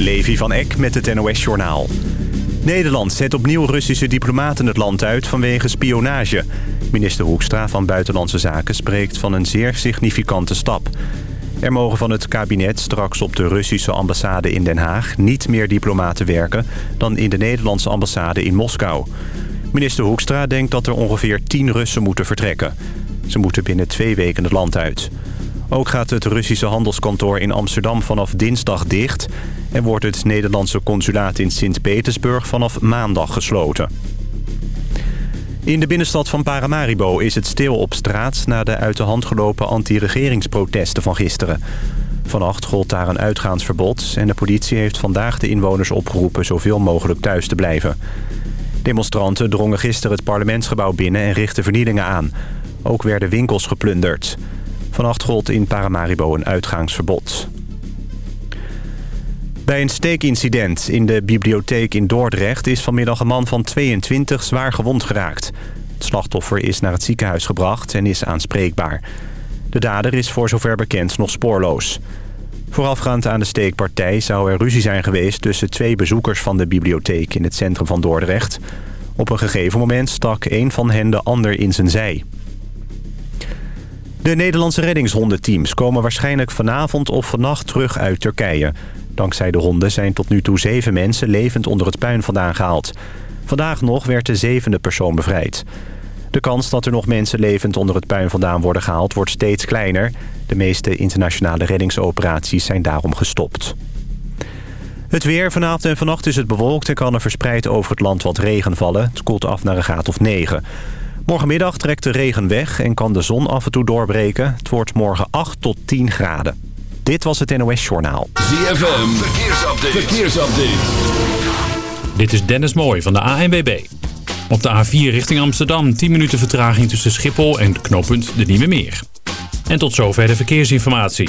Levi van Eck met het NOS-journaal. Nederland zet opnieuw Russische diplomaten het land uit vanwege spionage. Minister Hoekstra van Buitenlandse Zaken spreekt van een zeer significante stap. Er mogen van het kabinet straks op de Russische ambassade in Den Haag... niet meer diplomaten werken dan in de Nederlandse ambassade in Moskou. Minister Hoekstra denkt dat er ongeveer 10 Russen moeten vertrekken. Ze moeten binnen twee weken het land uit. Ook gaat het Russische handelskantoor in Amsterdam vanaf dinsdag dicht... en wordt het Nederlandse consulaat in Sint-Petersburg vanaf maandag gesloten. In de binnenstad van Paramaribo is het stil op straat... na de uit de hand gelopen anti-regeringsprotesten van gisteren. Vannacht gold daar een uitgaansverbod... en de politie heeft vandaag de inwoners opgeroepen... zoveel mogelijk thuis te blijven. Demonstranten drongen gisteren het parlementsgebouw binnen... en richtten vernielingen aan. Ook werden winkels geplunderd. Vannacht gold in Paramaribo een uitgaansverbod. Bij een steekincident in de bibliotheek in Dordrecht... is vanmiddag een man van 22 zwaar gewond geraakt. Het slachtoffer is naar het ziekenhuis gebracht en is aanspreekbaar. De dader is voor zover bekend nog spoorloos. Voorafgaand aan de steekpartij zou er ruzie zijn geweest... tussen twee bezoekers van de bibliotheek in het centrum van Dordrecht. Op een gegeven moment stak een van hen de ander in zijn zij. De Nederlandse reddingshondenteams komen waarschijnlijk vanavond of vannacht terug uit Turkije. Dankzij de honden zijn tot nu toe zeven mensen levend onder het puin vandaan gehaald. Vandaag nog werd de zevende persoon bevrijd. De kans dat er nog mensen levend onder het puin vandaan worden gehaald wordt steeds kleiner. De meeste internationale reddingsoperaties zijn daarom gestopt. Het weer. Vanavond en vannacht is het bewolkt en kan er verspreid over het land wat regen vallen. Het koelt af naar een graad of 9. Morgenmiddag trekt de regen weg en kan de zon af en toe doorbreken. Het wordt morgen 8 tot 10 graden. Dit was het NOS Journaal. ZFM, verkeersupdate. verkeersupdate. Dit is Dennis Mooij van de ANWB. Op de A4 richting Amsterdam 10 minuten vertraging tussen Schiphol en knooppunt de Nieuwe Meer. En tot zover de verkeersinformatie.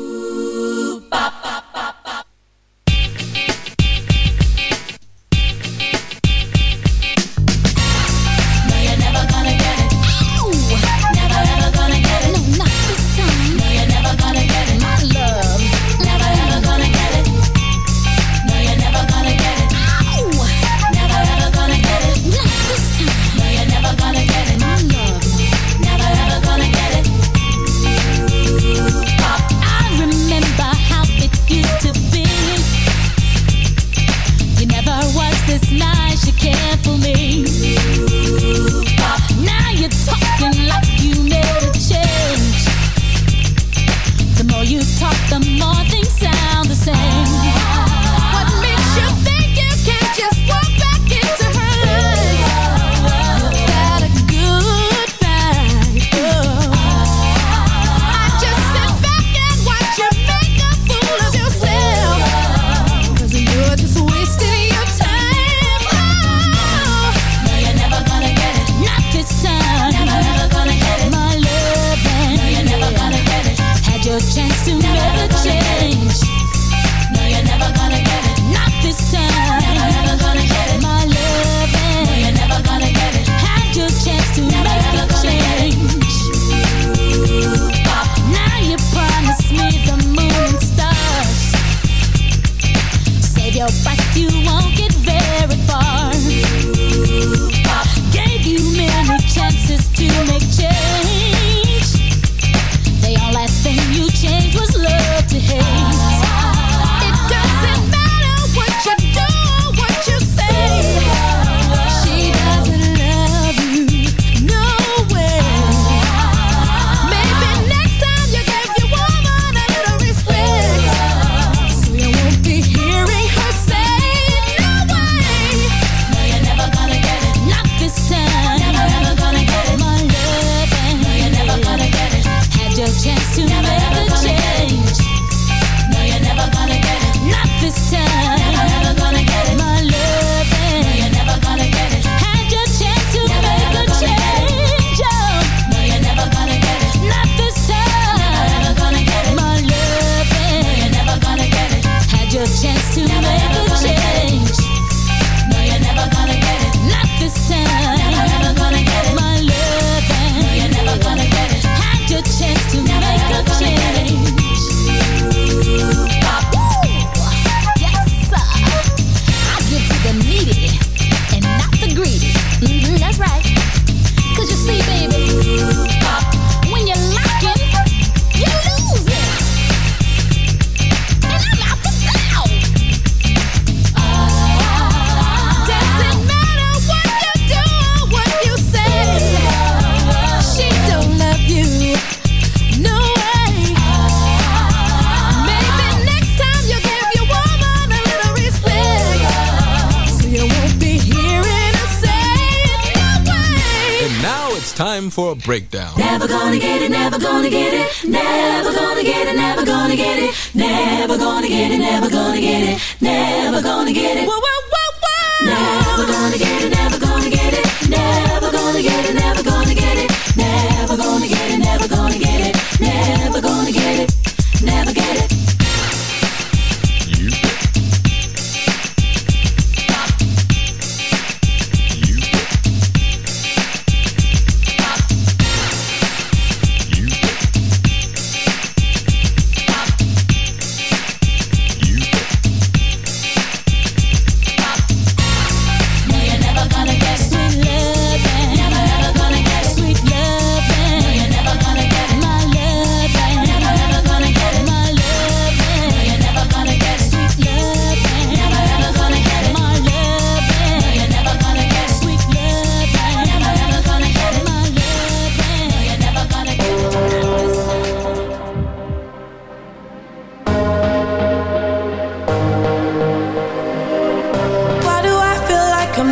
Breakdown.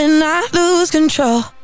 when I lose control?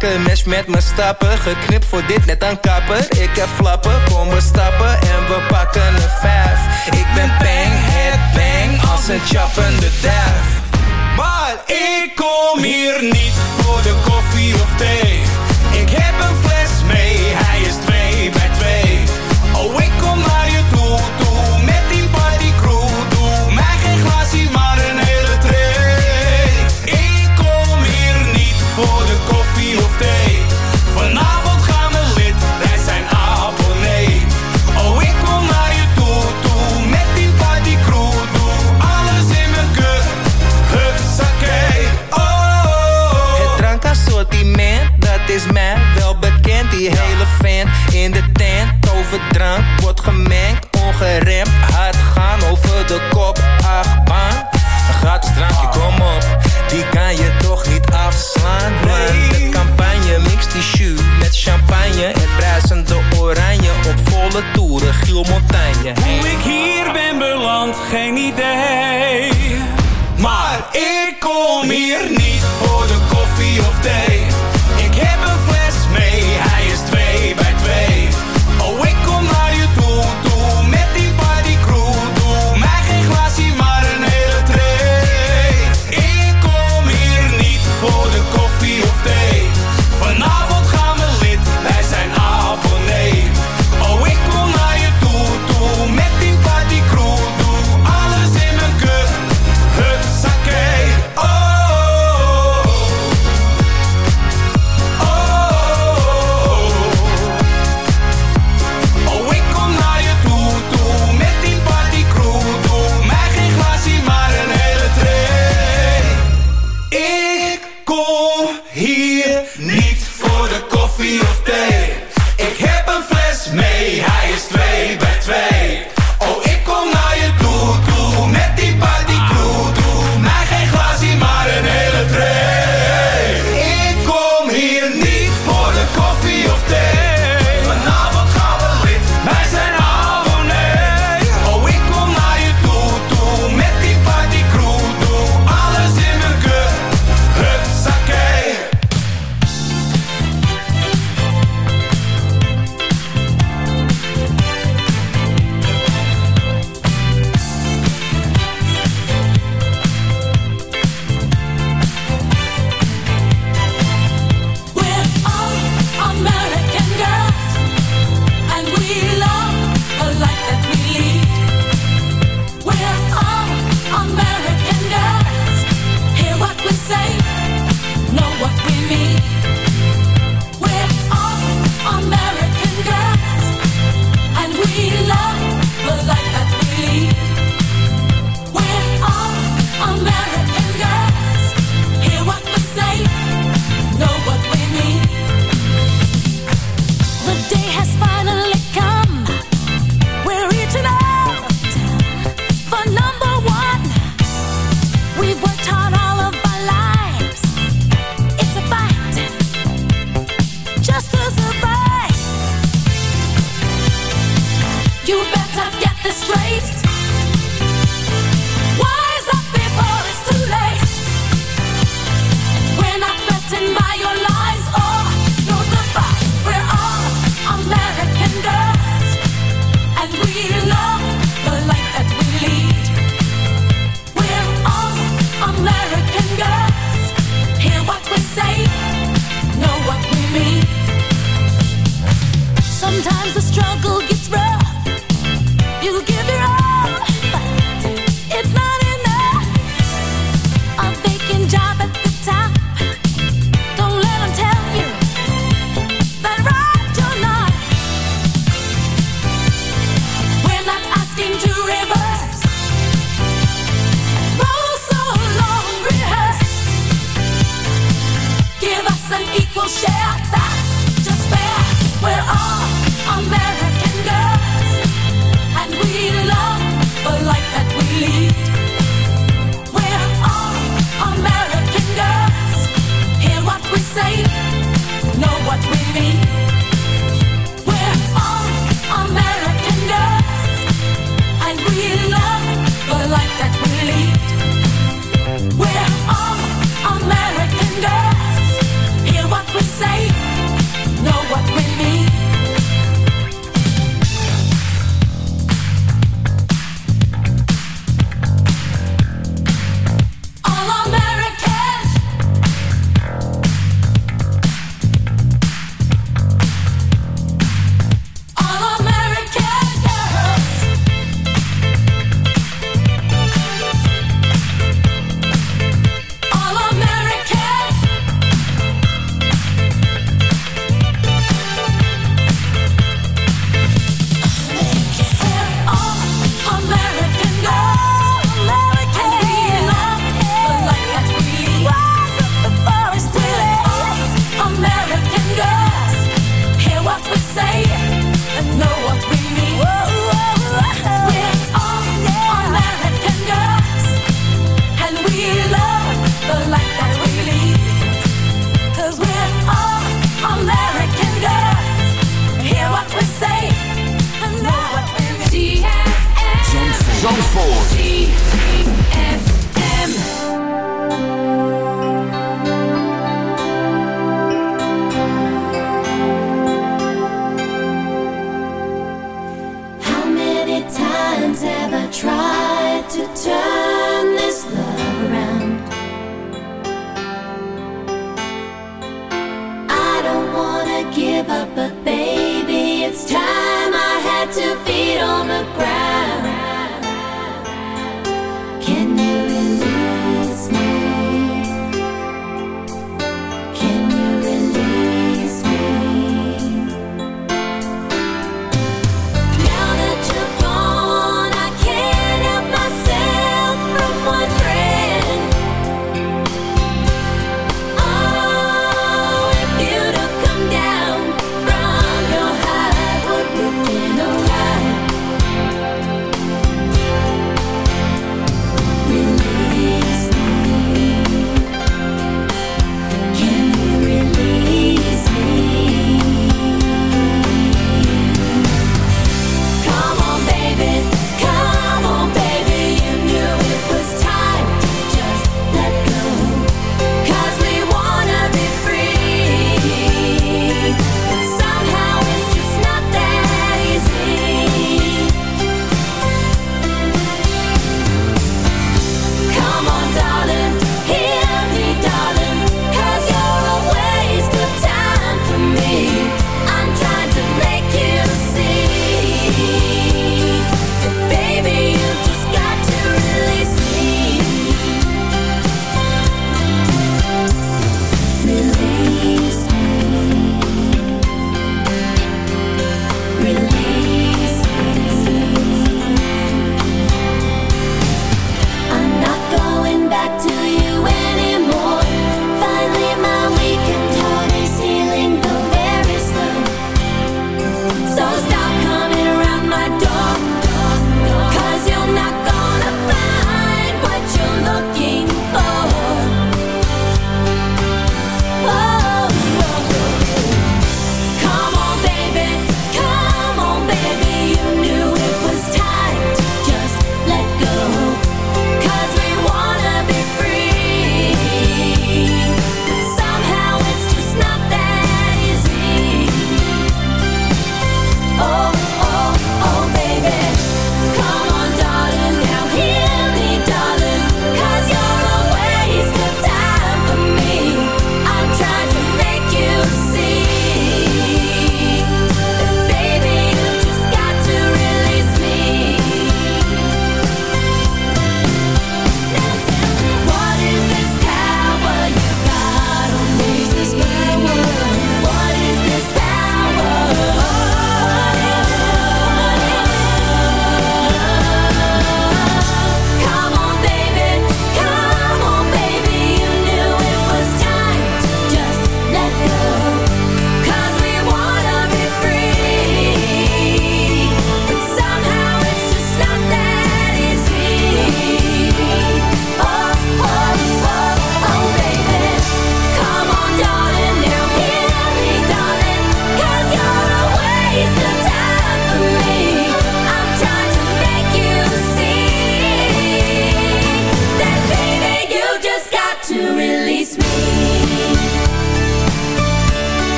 hakken, mesh met mijn stappen. Geknipt voor dit net aan kapper. Ik heb flappen, kom we stappen en we pakken een vijf. Ik ben bang, head bang, als een chappende derf. Maar ik kom hier niet voor de koffie of thee. Ik heb een fles Toeren, Giel Hoe ik hier ben beland, geen idee. Maar ik kom hier niet voor de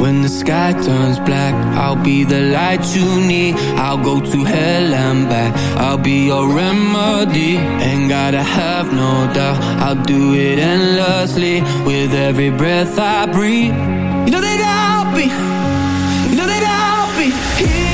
When the sky turns black I'll be the light you need. I'll go to hell and back. I'll be your remedy. Ain't gotta have no doubt. I'll do it endlessly With every breath I breathe. You know that I'll be. You know that I'll be here.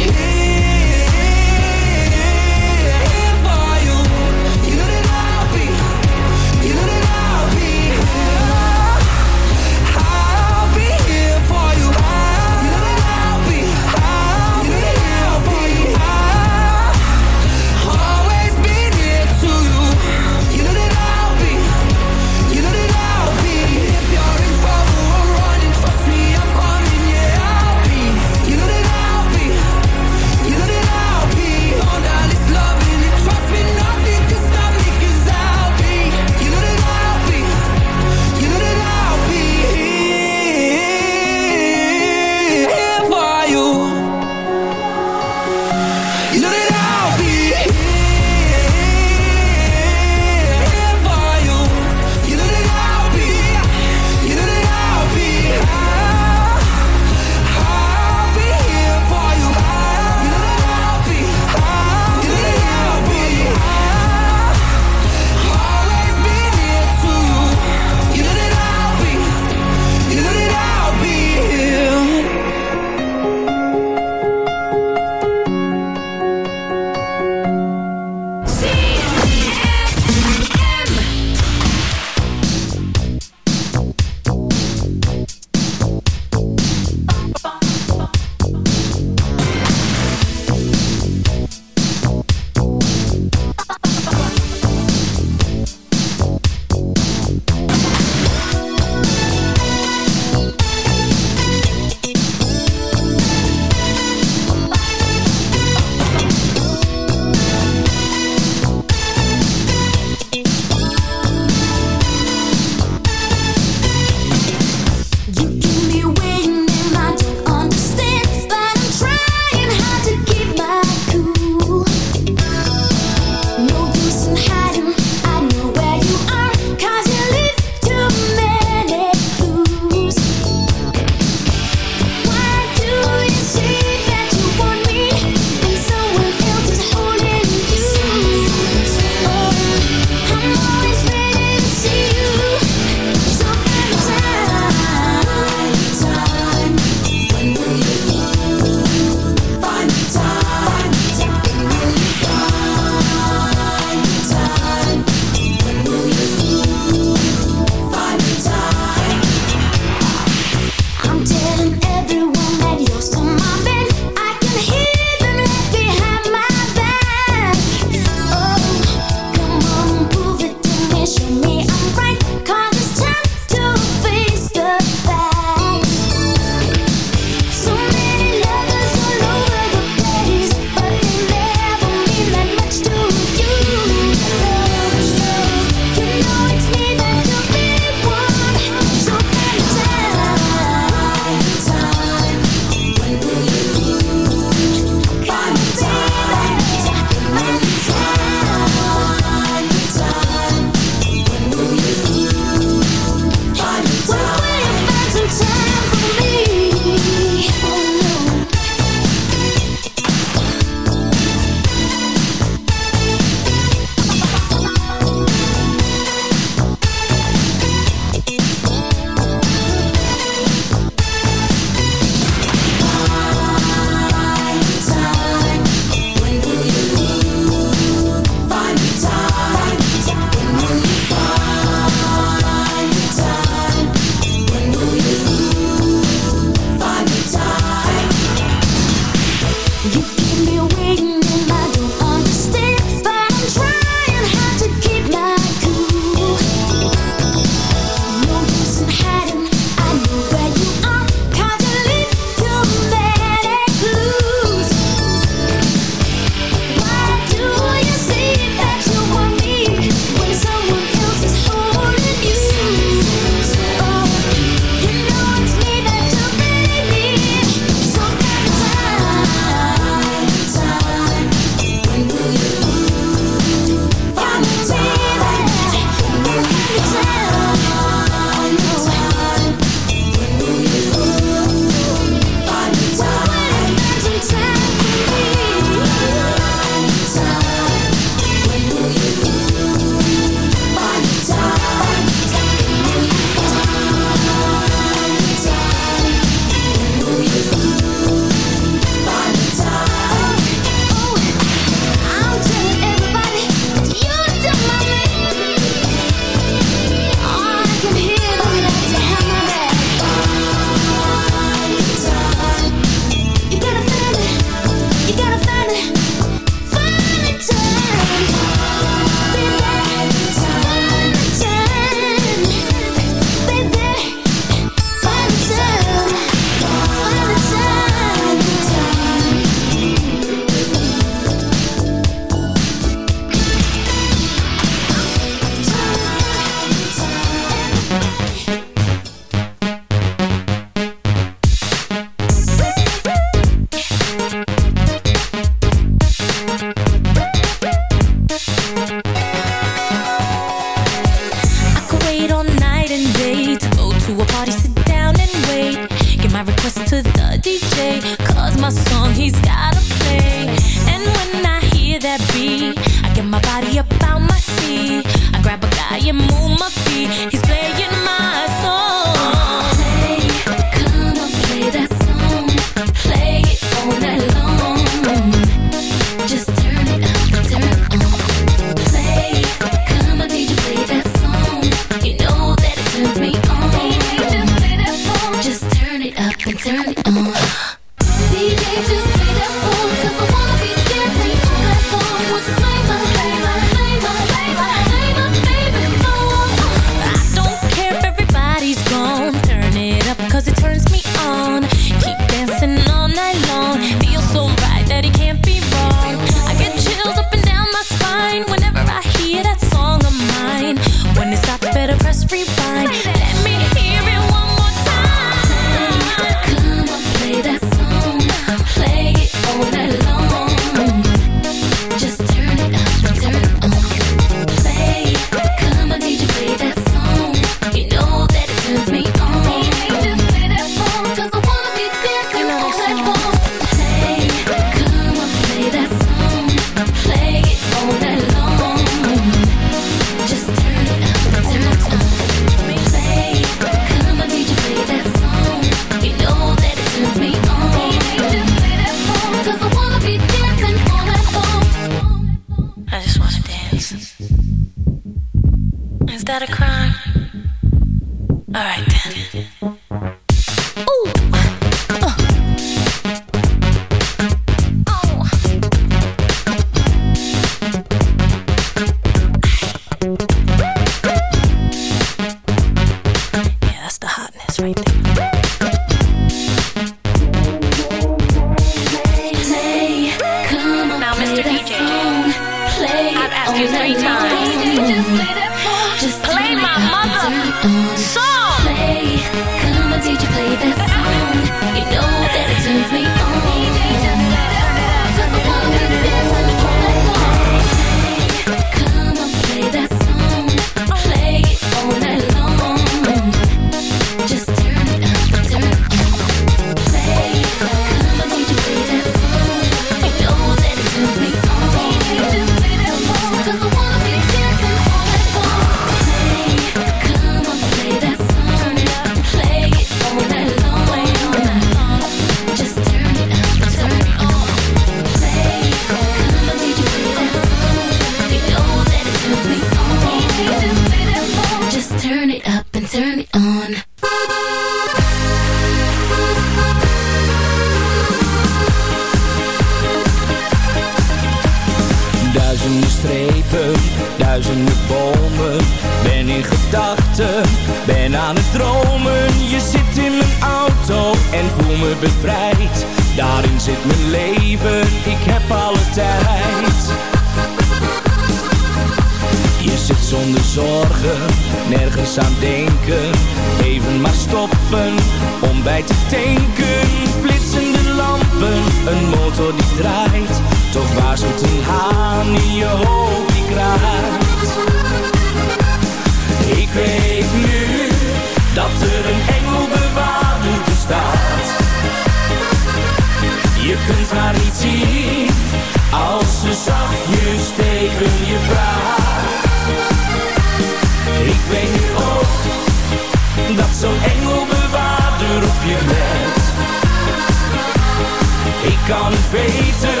Kan het weten,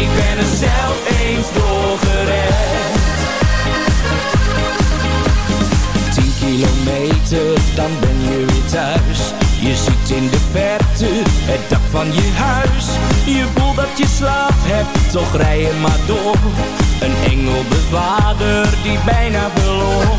ik ben er zelf eens door gered. Tien kilometer, dan ben je weer thuis. Je ziet in de verte het dak van je huis. Je voelt dat je slaap hebt, toch rij je maar door. Een engelbewaarder die bijna verloor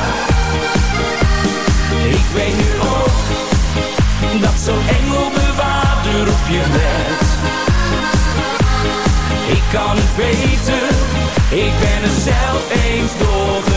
ik weet nu ook dat zo'n engelbewaarder op je let. Ik kan het weten, ik ben er zelf eens door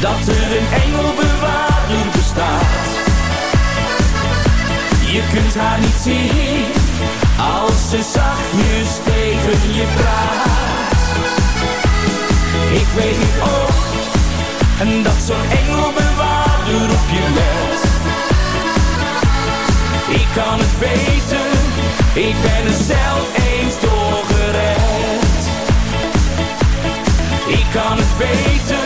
dat er een engelbewaarder bestaat. Je kunt haar niet zien als ze zachtjes tegen je praat. Ik weet nu ook en dat zo'n engelbewaarder op je let. Ik kan het weten, ik ben er zelf eens door gered. Ik kan het weten,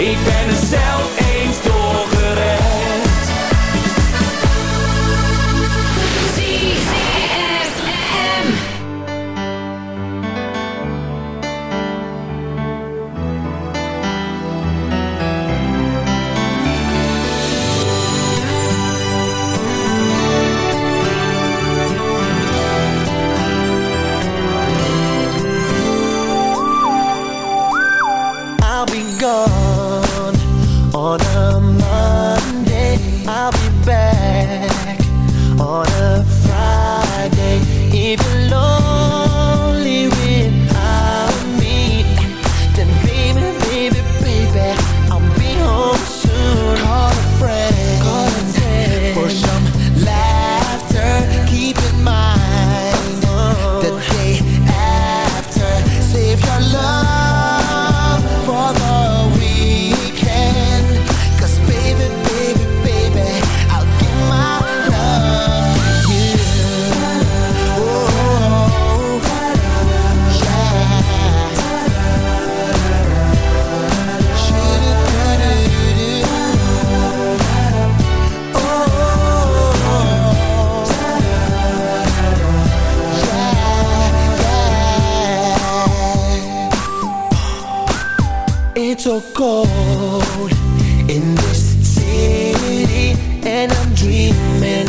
ik ben er zelf eens cold in this city, and I'm dreaming